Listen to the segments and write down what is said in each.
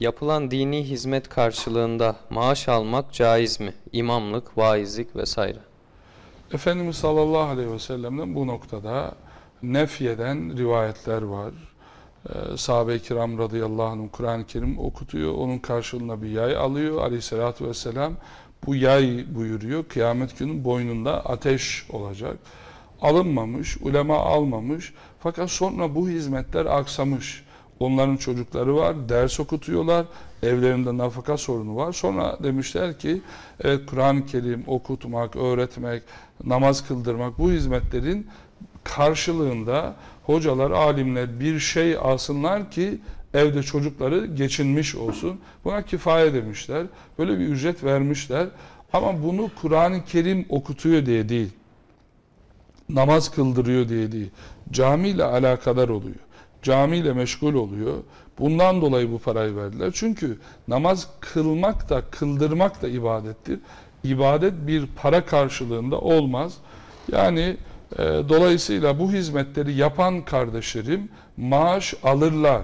Yapılan dini hizmet karşılığında maaş almak caiz mi? İmamlık, vaizlik vesaire. Efendimiz sallallahu aleyhi ve sellem'den bu noktada nefyeden rivayetler var. Ee, Sahabe-i kiram radıyallahu anh Kur'an-ı Kerim okutuyor. Onun karşılığında bir yay alıyor. Aleyhissalatü vesselam bu yay buyuruyor. Kıyamet günü boynunda ateş olacak. Alınmamış, ulema almamış. Fakat sonra bu hizmetler aksamış. Onların çocukları var, ders okutuyorlar, evlerinde nafaka sorunu var. Sonra demişler ki, evet Kur'an-ı Kerim okutmak, öğretmek, namaz kıldırmak bu hizmetlerin karşılığında hocalar, alimler bir şey alsınlar ki evde çocukları geçinmiş olsun. Buna kifaye demişler. Böyle bir ücret vermişler. Ama bunu Kur'an-ı Kerim okutuyor diye değil. Namaz kıldırıyor diye değil. Camiyle alakadar oluyor. Camiyle meşgul oluyor. Bundan dolayı bu parayı verdiler. Çünkü namaz kılmak da kıldırmak da ibadettir. İbadet bir para karşılığında olmaz. Yani e, dolayısıyla bu hizmetleri yapan kardeşlerim maaş alırlar.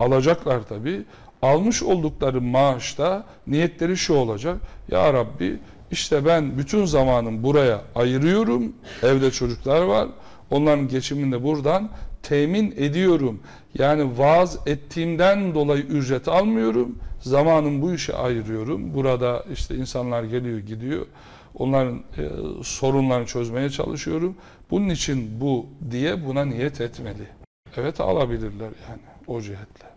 Alacaklar tabi. Almış oldukları maaşta niyetleri şu olacak. Ya Rabbi işte ben bütün zamanım buraya ayırıyorum. Evde çocuklar var. Onların geçimini de buradan temin ediyorum. Yani vaaz ettiğimden dolayı ücret almıyorum. Zamanım bu işe ayırıyorum. Burada işte insanlar geliyor gidiyor. Onların e, sorunlarını çözmeye çalışıyorum. Bunun için bu diye buna niyet etmeli. Evet alabilirler yani o cihetle.